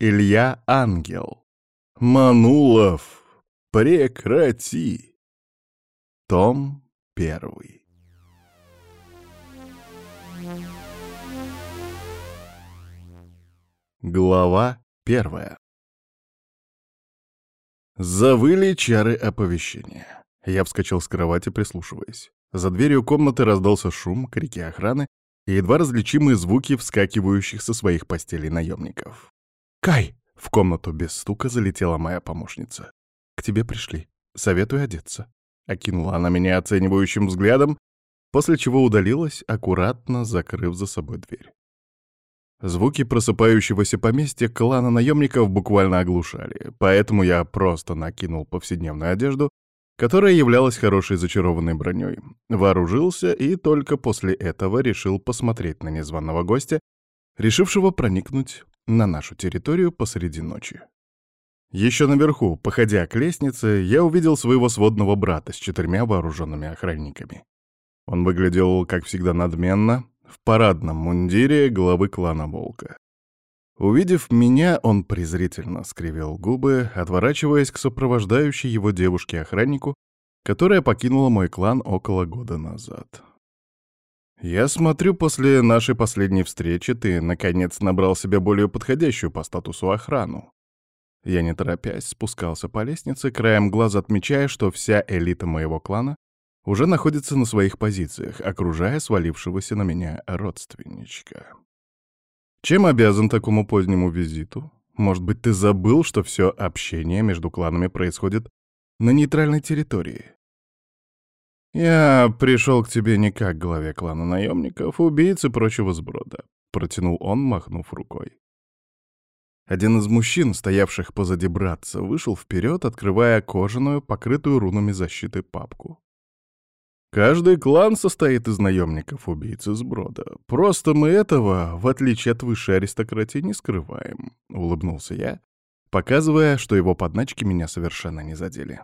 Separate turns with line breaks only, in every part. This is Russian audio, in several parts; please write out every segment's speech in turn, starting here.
Илья Ангел. Манулов, прекрати. Том первый. Глава первая. Завыли чары оповещения. Я вскочил с кровати, прислушиваясь. За дверью комнаты раздался шум, крики охраны и едва различимые звуки вскакивающих со своих постелей наемников. «Кай!» — в комнату без стука залетела моя помощница. «К тебе пришли. Советую одеться». Окинула она меня оценивающим взглядом, после чего удалилась, аккуратно закрыв за собой дверь. Звуки просыпающегося поместья клана наемников буквально оглушали, поэтому я просто накинул повседневную одежду, которая являлась хорошей зачарованной броней, вооружился и только после этого решил посмотреть на незваного гостя, решившего проникнуть на нашу территорию посреди ночи. Еще наверху, походя к лестнице, я увидел своего сводного брата с четырьмя вооруженными охранниками. Он выглядел, как всегда, надменно, в парадном мундире главы клана Волка. Увидев меня, он презрительно скривил губы, отворачиваясь к сопровождающей его девушке-охраннику, которая покинула мой клан около года назад. «Я смотрю, после нашей последней встречи ты, наконец, набрал себе более подходящую по статусу охрану». Я, не торопясь, спускался по лестнице, краем глаза отмечая, что вся элита моего клана уже находится на своих позициях, окружая свалившегося на меня родственничка. Чем обязан такому позднему визиту? Может быть, ты забыл, что все общение между кланами происходит на нейтральной территории? Я пришел к тебе не как главе клана наемников, убийц и прочего сброда, протянул он, махнув рукой. Один из мужчин, стоявших позади братца, вышел вперед, открывая кожаную, покрытую рунами защиты папку. Каждый клан состоит из наемников, убийц из брода. Просто мы этого, в отличие от высшей аристократии, не скрываем», — улыбнулся я, показывая, что его подначки меня совершенно не задели.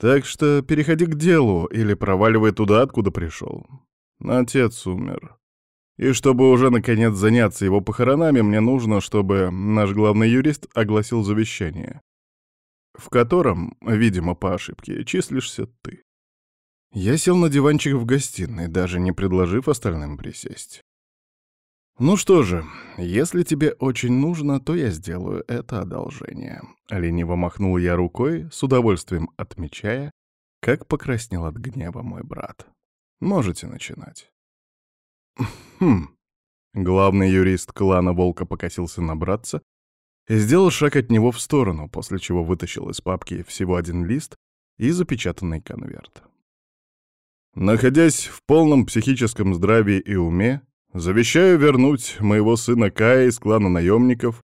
«Так что переходи к делу или проваливай туда, откуда пришел. Отец умер. И чтобы уже наконец заняться его похоронами, мне нужно, чтобы наш главный юрист огласил завещание, в котором, видимо, по ошибке, числишься ты. Я сел на диванчик в гостиной, даже не предложив остальным присесть. «Ну что же, если тебе очень нужно, то я сделаю это одолжение». Лениво махнул я рукой, с удовольствием отмечая, как покраснел от гнева мой брат. «Можете начинать». «Хм». Главный юрист клана Волка покосился на братца и сделал шаг от него в сторону, после чего вытащил из папки всего один лист и запечатанный конверт. Находясь в полном психическом здравии и уме, завещаю вернуть моего сына Кая из клана наемников,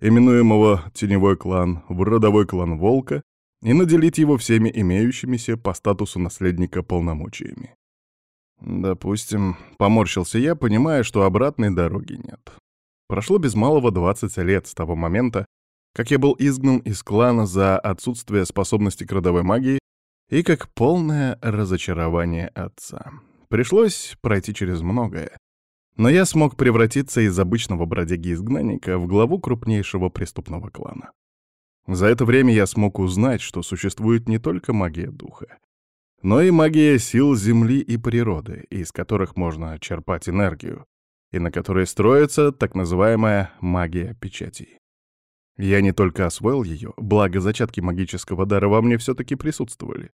именуемого Теневой клан, в родовой клан Волка, и наделить его всеми имеющимися по статусу наследника полномочиями. Допустим, поморщился я, понимая, что обратной дороги нет. Прошло без малого 20 лет с того момента, как я был изгнан из клана за отсутствие способности к родовой магии и как полное разочарование отца. Пришлось пройти через многое. Но я смог превратиться из обычного бродяги-изгнанника в главу крупнейшего преступного клана. За это время я смог узнать, что существует не только магия духа, но и магия сил Земли и природы, из которых можно черпать энергию, и на которой строится так называемая магия печатей. Я не только освоил ее, благо зачатки магического дара во мне все-таки присутствовали,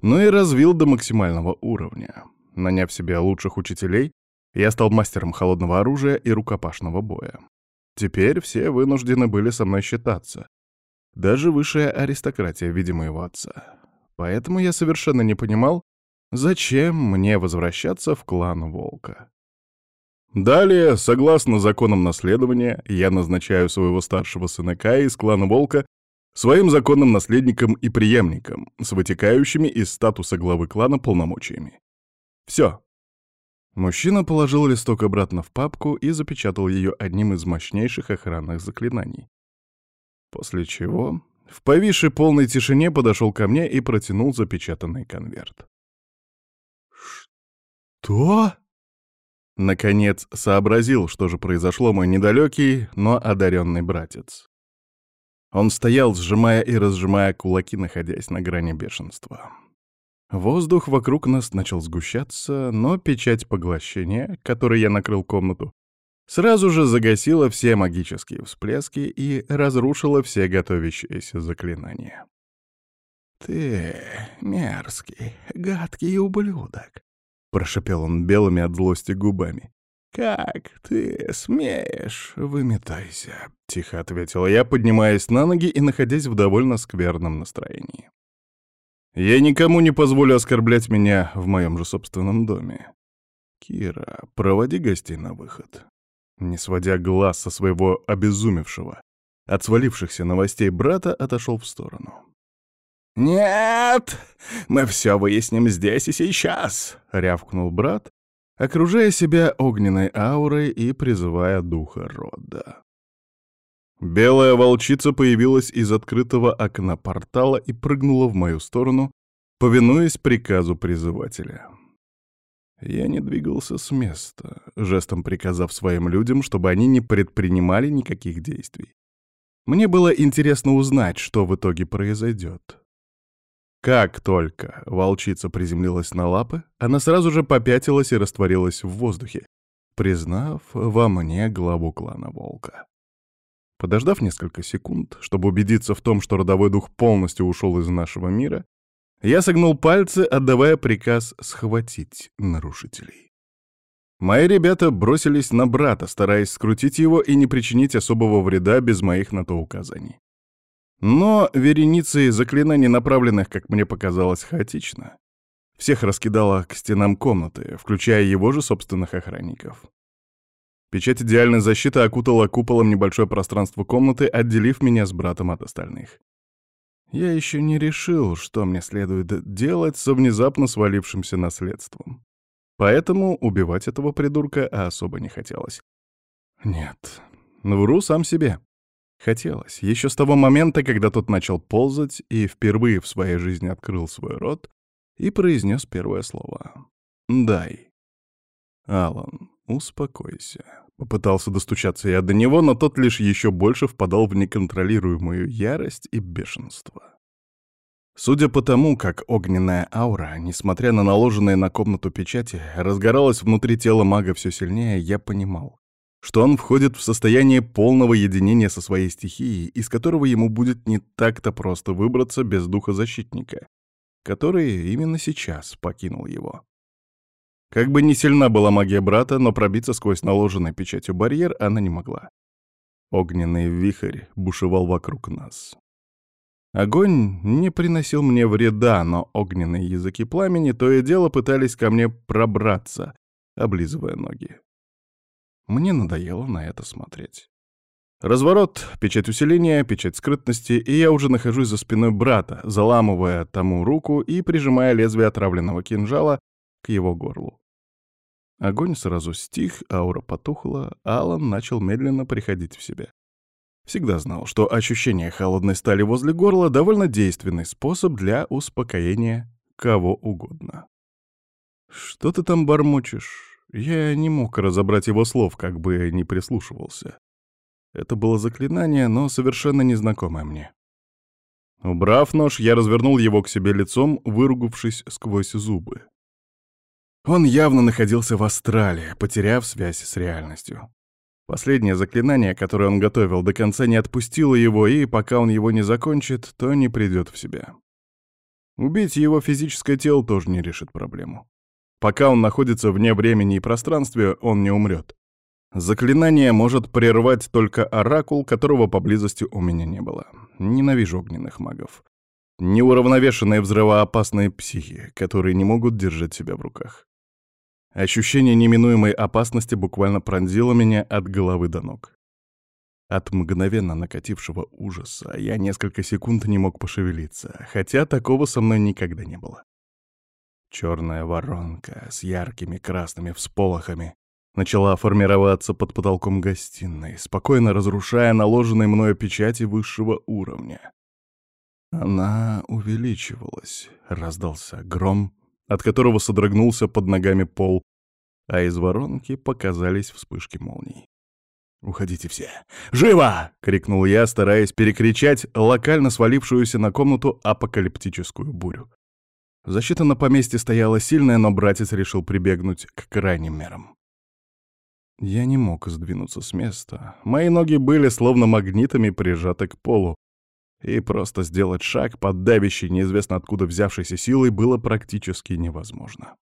но и развил до максимального уровня. Наняв себе лучших учителей, я стал мастером холодного оружия и рукопашного боя. Теперь все вынуждены были со мной считаться. Даже высшая аристократия, видимо, его отца. Поэтому я совершенно не понимал, зачем мне возвращаться в клан Волка. Далее, согласно законам наследования, я назначаю своего старшего сына Кая из клана Волка своим законным наследником и преемником, с вытекающими из статуса главы клана полномочиями. Все. Мужчина положил листок обратно в папку и запечатал ее одним из мощнейших охранных заклинаний. После чего в повисшей полной тишине подошел ко мне и протянул запечатанный конверт. «Что?» Наконец сообразил, что же произошло мой недалекий, но одаренный братец. Он стоял, сжимая и разжимая кулаки, находясь на грани бешенства. Воздух вокруг нас начал сгущаться, но печать поглощения, которой я накрыл комнату, сразу же загасила все магические всплески и разрушила все готовящиеся заклинания. «Ты мерзкий, гадкий ублюдок», — прошепел он белыми от злости губами. «Как ты смеешь? Выметайся», — тихо ответила я, поднимаясь на ноги и находясь в довольно скверном настроении. «Я никому не позволю оскорблять меня в моем же собственном доме. Кира, проводи гостей на выход». Не сводя глаз со своего обезумевшего, от свалившихся новостей брата, отошел в сторону. «Нет, мы все выясним здесь и сейчас», — рявкнул брат, окружая себя огненной аурой и призывая духа рода. Белая волчица появилась из открытого окна портала и прыгнула в мою сторону, повинуясь приказу призывателя. Я не двигался с места, жестом приказав своим людям, чтобы они не предпринимали никаких действий. Мне было интересно узнать, что в итоге произойдет. Как только волчица приземлилась на лапы, она сразу же попятилась и растворилась в воздухе, признав во мне главу клана Волка. Подождав несколько секунд, чтобы убедиться в том, что родовой дух полностью ушел из нашего мира, я согнул пальцы, отдавая приказ схватить нарушителей. Мои ребята бросились на брата, стараясь скрутить его и не причинить особого вреда без моих на то указаний. Но вереницы заклинаний, направленных, как мне показалось, хаотично. Всех раскидало к стенам комнаты, включая его же собственных охранников. Печать идеальной защиты окутала куполом небольшое пространство комнаты, отделив меня с братом от остальных. Я еще не решил, что мне следует делать со внезапно свалившимся наследством. Поэтому убивать этого придурка особо не хотелось. Нет, вру сам себе. Хотелось. Еще с того момента, когда тот начал ползать и впервые в своей жизни открыл свой рот и произнес первое слово. «Дай». «Алан, успокойся». Попытался достучаться я до него, но тот лишь еще больше впадал в неконтролируемую ярость и бешенство. Судя по тому, как огненная аура, несмотря на наложенные на комнату печати, разгоралась внутри тела мага все сильнее, я понимал, что он входит в состояние полного единения со своей стихией, из которого ему будет не так-то просто выбраться без духа защитника, который именно сейчас покинул его. Как бы ни сильна была магия брата, но пробиться сквозь наложенный печатью барьер она не могла. Огненный вихрь бушевал вокруг нас. Огонь не приносил мне вреда, но огненные языки пламени то и дело пытались ко мне пробраться, облизывая ноги. Мне надоело на это смотреть. Разворот, печать усиления, печать скрытности, и я уже нахожусь за спиной брата, заламывая тому руку и прижимая лезвие отравленного кинжала к его горлу. Огонь сразу стих, аура потухла, Алан начал медленно приходить в себя. Всегда знал, что ощущение холодной стали возле горла — довольно действенный способ для успокоения кого угодно. «Что ты там бормочешь?» Я не мог разобрать его слов, как бы не прислушивался. Это было заклинание, но совершенно незнакомое мне. Убрав нож, я развернул его к себе лицом, выругавшись сквозь зубы. Он явно находился в астрале, потеряв связь с реальностью. Последнее заклинание, которое он готовил, до конца не отпустило его, и пока он его не закончит, то не придет в себя. Убить его физическое тело тоже не решит проблему. Пока он находится вне времени и пространства, он не умрет. Заклинание может прервать только оракул, которого поблизости у меня не было. Ненавижу огненных магов. Неуравновешенные взрывоопасные психи, которые не могут держать себя в руках. Ощущение неминуемой опасности буквально пронзило меня от головы до ног. От мгновенно накатившего ужаса я несколько секунд не мог пошевелиться, хотя такого со мной никогда не было. Черная воронка с яркими красными всполохами начала формироваться под потолком гостиной, спокойно разрушая наложенные мною печати высшего уровня. Она увеличивалась, раздался гром, от которого содрогнулся под ногами пол, а из воронки показались вспышки молний. «Уходите все! Живо!» — крикнул я, стараясь перекричать локально свалившуюся на комнату апокалиптическую бурю. Защита на поместье стояла сильная, но братец решил прибегнуть к крайним мерам. Я не мог сдвинуться с места. Мои ноги были словно магнитами прижаты к полу, и просто сделать шаг под давящей, неизвестно откуда взявшейся силой, было практически невозможно.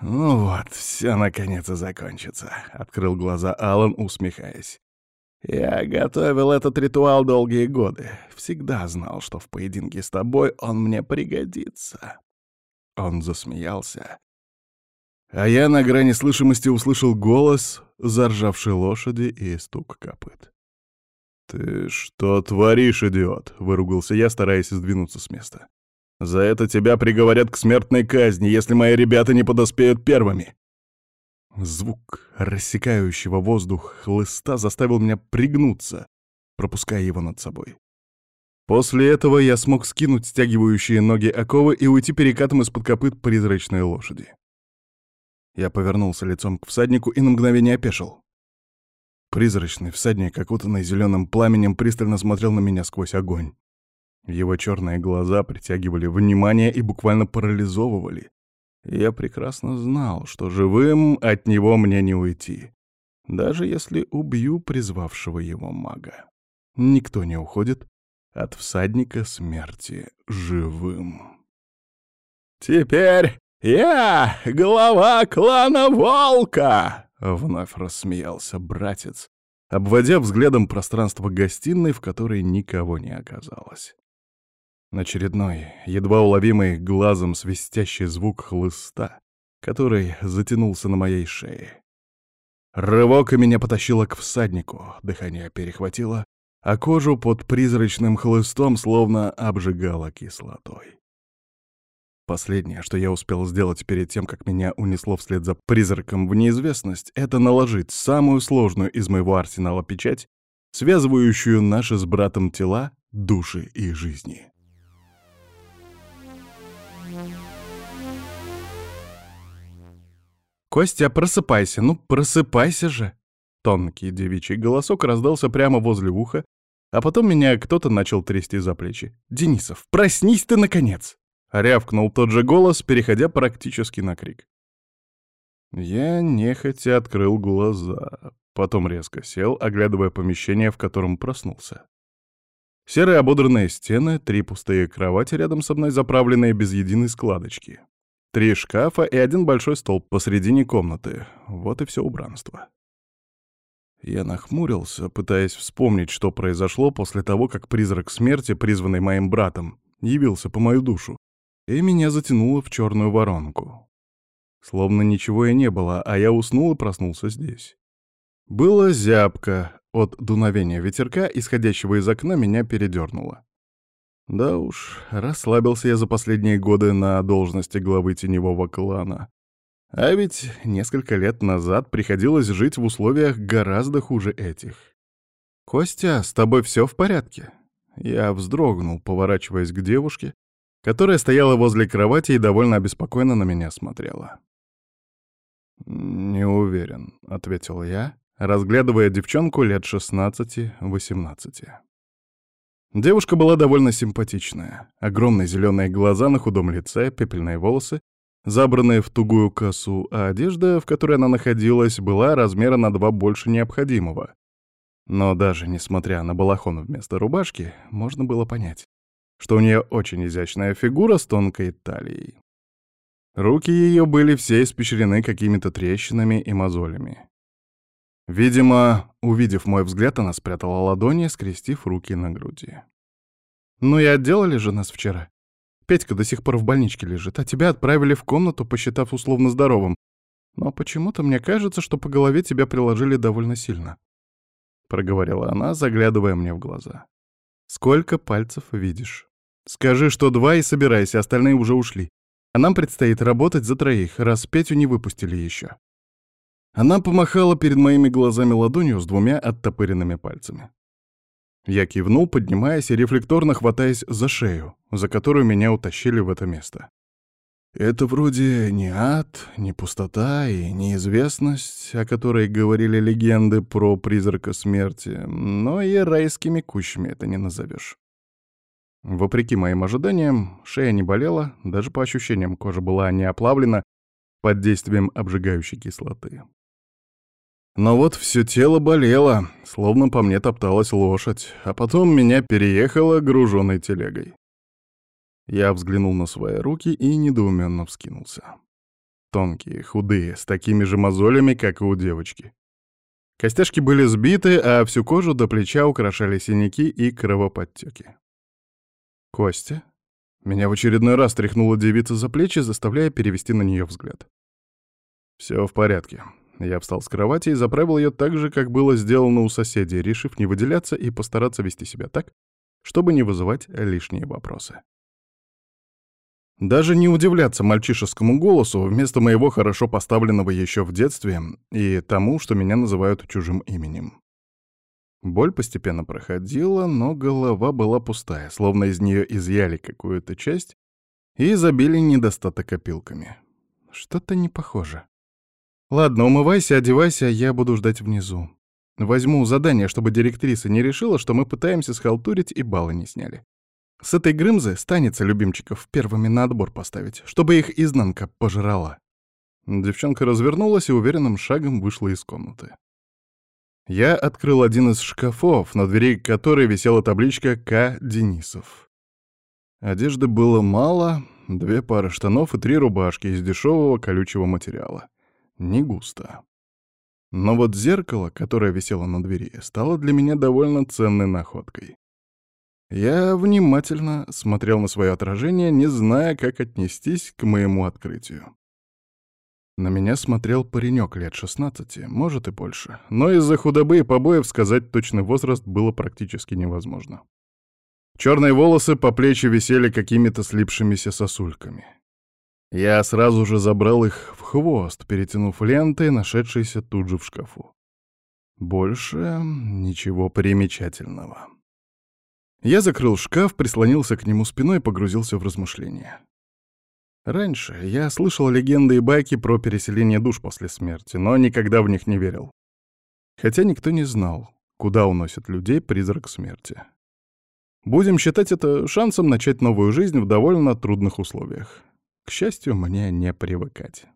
«Ну вот, все наконец и закончится», — открыл глаза Алан, усмехаясь. «Я готовил этот ритуал долгие годы. Всегда знал, что в поединке с тобой он мне пригодится». Он засмеялся. А я на грани слышимости услышал голос заржавшей лошади и стук копыт. «Ты что творишь, идиот?» — выругался я, стараясь сдвинуться с места. «За это тебя приговорят к смертной казни, если мои ребята не подоспеют первыми!» Звук рассекающего воздух хлыста заставил меня пригнуться, пропуская его над собой. После этого я смог скинуть стягивающие ноги оковы и уйти перекатом из-под копыт призрачной лошади. Я повернулся лицом к всаднику и на мгновение опешил. Призрачный всадник, окутанный зеленым пламенем, пристально смотрел на меня сквозь огонь. Его черные глаза притягивали внимание и буквально парализовывали. Я прекрасно знал, что живым от него мне не уйти, даже если убью призвавшего его мага. Никто не уходит от всадника смерти живым. «Теперь я глава клана Волка!» Вновь рассмеялся братец, обводя взглядом пространство гостиной, в которой никого не оказалось. Очередной, едва уловимый глазом свистящий звук хлыста, который затянулся на моей шее. Рывок и меня потащило к всаднику, дыхание перехватило, а кожу под призрачным хлыстом словно обжигало кислотой. Последнее, что я успел сделать перед тем, как меня унесло вслед за призраком в неизвестность, это наложить самую сложную из моего арсенала печать, связывающую наши с братом тела, души и жизни. «Костя, просыпайся, ну просыпайся же!» Тонкий девичий голосок раздался прямо возле уха, а потом меня кто-то начал трясти за плечи. «Денисов, проснись ты, наконец!» Рявкнул тот же голос, переходя практически на крик. Я нехотя открыл глаза, потом резко сел, оглядывая помещение, в котором проснулся. Серые ободранные стены, три пустые кровати рядом со мной, заправленные без единой складочки. Три шкафа и один большой стол посредине комнаты. Вот и все убранство. Я нахмурился, пытаясь вспомнить, что произошло после того, как призрак смерти, призванный моим братом, явился по мою душу и меня затянуло в черную воронку. Словно ничего и не было, а я уснул и проснулся здесь. Было зябко. От дуновения ветерка, исходящего из окна, меня передернуло. Да уж, расслабился я за последние годы на должности главы теневого клана. А ведь несколько лет назад приходилось жить в условиях гораздо хуже этих. «Костя, с тобой все в порядке?» Я вздрогнул, поворачиваясь к девушке, которая стояла возле кровати и довольно обеспокоенно на меня смотрела. «Не уверен», — ответил я, разглядывая девчонку лет 16-18. Девушка была довольно симпатичная. Огромные зеленые глаза на худом лице, пепельные волосы, забранные в тугую косу, а одежда, в которой она находилась, была размера на два больше необходимого. Но даже несмотря на балахон вместо рубашки, можно было понять что у нее очень изящная фигура с тонкой талией. Руки ее были все испещрены какими-то трещинами и мозолями. Видимо, увидев мой взгляд, она спрятала ладони, скрестив руки на груди. «Ну и отделали же нас вчера. Петька до сих пор в больничке лежит, а тебя отправили в комнату, посчитав условно здоровым. Но почему-то мне кажется, что по голове тебя приложили довольно сильно», — проговорила она, заглядывая мне в глаза. «Сколько пальцев видишь?» Скажи, что два, и собирайся, остальные уже ушли. А нам предстоит работать за троих, раз Петю не выпустили еще. Она помахала перед моими глазами ладонью с двумя оттопыренными пальцами. Я кивнул, поднимаясь и рефлекторно хватаясь за шею, за которую меня утащили в это место. Это вроде не ад, не пустота и неизвестность, о которой говорили легенды про призрака смерти, но и райскими кущами это не назовешь. Вопреки моим ожиданиям, шея не болела, даже по ощущениям кожа была не оплавлена под действием обжигающей кислоты. Но вот все тело болело, словно по мне топталась лошадь, а потом меня переехало груженной телегой. Я взглянул на свои руки и недоуменно вскинулся. Тонкие, худые, с такими же мозолями, как и у девочки. Костяшки были сбиты, а всю кожу до плеча украшали синяки и кровоподтеки. «Костя?» Меня в очередной раз тряхнула девица за плечи, заставляя перевести на нее взгляд. Все в порядке. Я встал с кровати и заправил ее так же, как было сделано у соседей, решив не выделяться и постараться вести себя так, чтобы не вызывать лишние вопросы. Даже не удивляться мальчишескому голосу вместо моего хорошо поставленного еще в детстве и тому, что меня называют чужим именем. Боль постепенно проходила, но голова была пустая, словно из нее изъяли какую-то часть и забили недостаток опилками. Что-то не похоже. Ладно, умывайся, одевайся, я буду ждать внизу. Возьму задание, чтобы директриса не решила, что мы пытаемся схалтурить и баллы не сняли. С этой Грымзы станется любимчиков первыми на отбор поставить, чтобы их изнанка пожрала. Девчонка развернулась и уверенным шагом вышла из комнаты. Я открыл один из шкафов, на двери которой висела табличка «К. Денисов». Одежды было мало, две пары штанов и три рубашки из дешевого колючего материала. Не густо. Но вот зеркало, которое висело на двери, стало для меня довольно ценной находкой. Я внимательно смотрел на свое отражение, не зная, как отнестись к моему открытию. На меня смотрел паренек лет 16, может и больше, но из-за худобы и побоев сказать точный возраст было практически невозможно. Черные волосы по плечи висели какими-то слипшимися сосульками. Я сразу же забрал их в хвост, перетянув лентой, нашедшейся тут же в шкафу. Больше ничего примечательного. Я закрыл шкаф, прислонился к нему спиной и погрузился в размышления. Раньше я слышал легенды и байки про переселение душ после смерти, но никогда в них не верил. Хотя никто не знал, куда уносит людей призрак смерти. Будем считать это шансом начать новую жизнь в довольно трудных условиях. К счастью, мне не привыкать.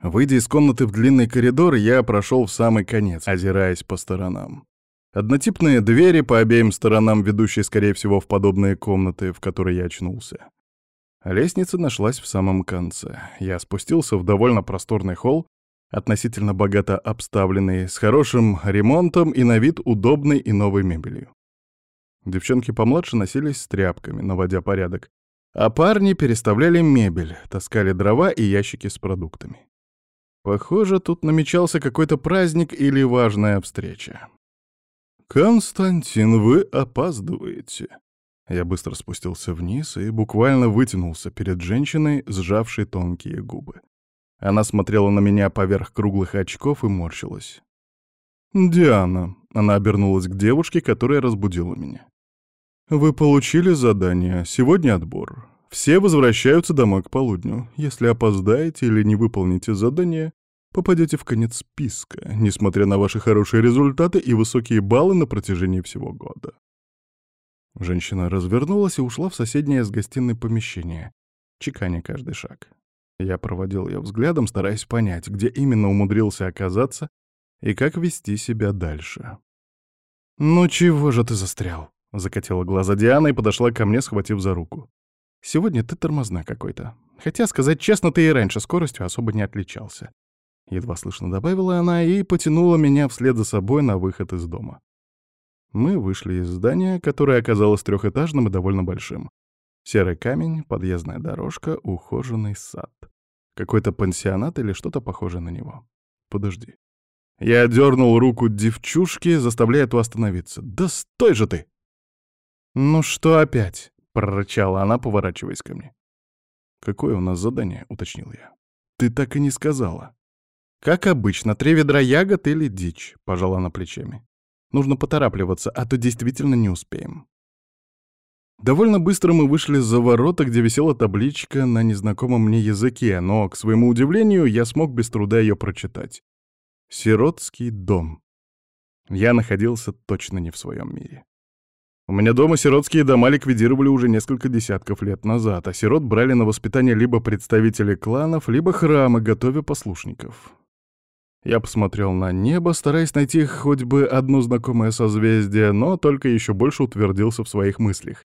Выйдя из комнаты в длинный коридор, я прошел в самый конец, озираясь по сторонам. Однотипные двери по обеим сторонам, ведущие, скорее всего, в подобные комнаты, в которые я очнулся. Лестница нашлась в самом конце. Я спустился в довольно просторный холл, относительно богато обставленный, с хорошим ремонтом и на вид удобной и новой мебелью. Девчонки помладше носились с тряпками, наводя порядок, а парни переставляли мебель, таскали дрова и ящики с продуктами. Похоже, тут намечался какой-то праздник или важная встреча. «Константин, вы опаздываете», я быстро спустился вниз и буквально вытянулся перед женщиной, сжавшей тонкие губы. Она смотрела на меня поверх круглых очков и морщилась. «Диана», — она обернулась к девушке, которая разбудила меня. «Вы получили задание. Сегодня отбор. Все возвращаются домой к полудню. Если опоздаете или не выполните задание, попадете в конец списка, несмотря на ваши хорошие результаты и высокие баллы на протяжении всего года. Женщина развернулась и ушла в соседнее с гостиной помещение, чеканя каждый шаг. Я проводил ее взглядом, стараясь понять, где именно умудрился оказаться и как вести себя дальше. «Ну чего же ты застрял?» — закатила глаза Диана и подошла ко мне, схватив за руку. «Сегодня ты тормозна какой-то. Хотя, сказать честно, ты и раньше скоростью особо не отличался». Едва слышно добавила она и потянула меня вслед за собой на выход из дома. Мы вышли из здания, которое оказалось трехэтажным и довольно большим. Серый камень, подъездная дорожка, ухоженный сад. Какой-то пансионат или что-то похожее на него. Подожди. Я дернул руку девчушки, заставляя ту остановиться. «Да стой же ты!» «Ну что опять?» — прорычала она, поворачиваясь ко мне. «Какое у нас задание?» — уточнил я. «Ты так и не сказала». «Как обычно, три ведра ягод или дичь», — пожала она плечами. Нужно поторапливаться, а то действительно не успеем. Довольно быстро мы вышли за ворота, где висела табличка на незнакомом мне языке, но, к своему удивлению, я смог без труда ее прочитать. «Сиротский дом». Я находился точно не в своем мире. У меня дома сиротские дома ликвидировали уже несколько десятков лет назад, а сирот брали на воспитание либо представители кланов, либо храмы, готовя послушников. Я посмотрел на небо, стараясь найти хоть бы одно знакомое созвездие, но только еще больше утвердился в своих мыслях.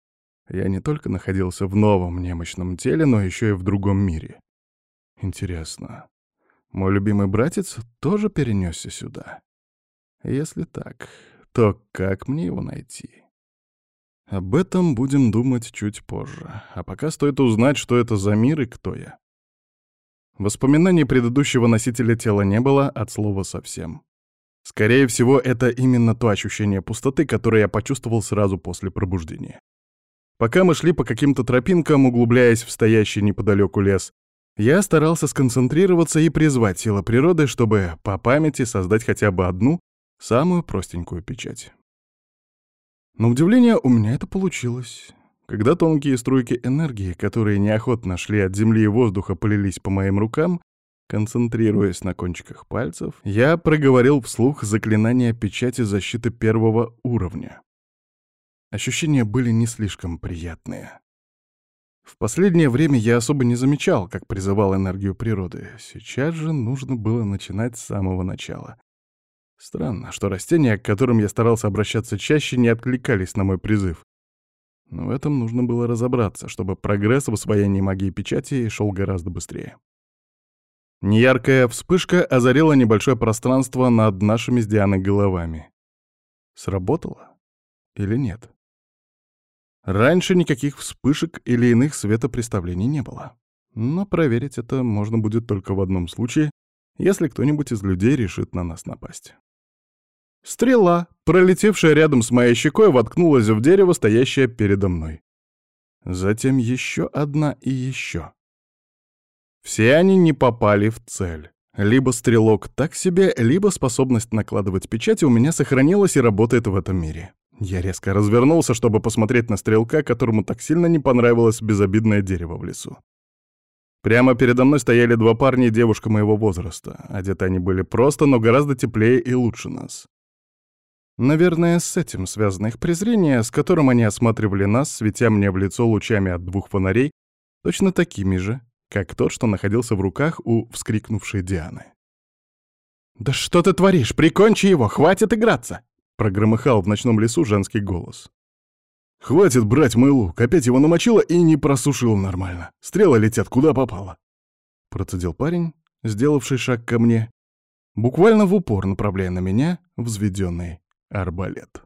Я не только находился в новом немощном теле, но еще и в другом мире. Интересно, мой любимый братец тоже перенесся сюда? Если так, то как мне его найти? Об этом будем думать чуть позже. А пока стоит узнать, что это за мир и кто я. Воспоминаний предыдущего носителя тела не было от слова совсем. Скорее всего, это именно то ощущение пустоты, которое я почувствовал сразу после пробуждения. Пока мы шли по каким-то тропинкам, углубляясь в стоящий неподалеку лес, я старался сконцентрироваться и призвать силы природы, чтобы по памяти создать хотя бы одну, самую простенькую печать. На удивление, у меня это получилось. Когда тонкие струйки энергии, которые неохотно шли от земли и воздуха, полились по моим рукам, концентрируясь на кончиках пальцев, я проговорил вслух заклинание печати защиты первого уровня. Ощущения были не слишком приятные. В последнее время я особо не замечал, как призывал энергию природы. Сейчас же нужно было начинать с самого начала. Странно, что растения, к которым я старался обращаться чаще, не откликались на мой призыв. Но в этом нужно было разобраться, чтобы прогресс в освоении магии печати шел гораздо быстрее. Неяркая вспышка озарила небольшое пространство над нашими с Дианой головами. Сработало? Или нет? Раньше никаких вспышек или иных светопреставлений не было. Но проверить это можно будет только в одном случае, если кто-нибудь из людей решит на нас напасть. Стрела, пролетевшая рядом с моей щекой, воткнулась в дерево, стоящее передо мной. Затем еще одна и еще. Все они не попали в цель. Либо стрелок так себе, либо способность накладывать печати у меня сохранилась и работает в этом мире. Я резко развернулся, чтобы посмотреть на стрелка, которому так сильно не понравилось безобидное дерево в лесу. Прямо передо мной стояли два парня и девушка моего возраста. Одеты они были просто, но гораздо теплее и лучше нас. Наверное, с этим связано их презрение, с которым они осматривали нас, светя мне в лицо лучами от двух фонарей, точно такими же, как тот, что находился в руках у вскрикнувшей Дианы. «Да что ты творишь? Прикончи его! Хватит играться!» Прогромыхал в ночном лесу женский голос. «Хватит брать мой лук, опять его намочила и не просушила нормально. Стрелы летят куда попало». Процедил парень, сделавший шаг ко мне, буквально в упор направляя на меня взведенный арбалет.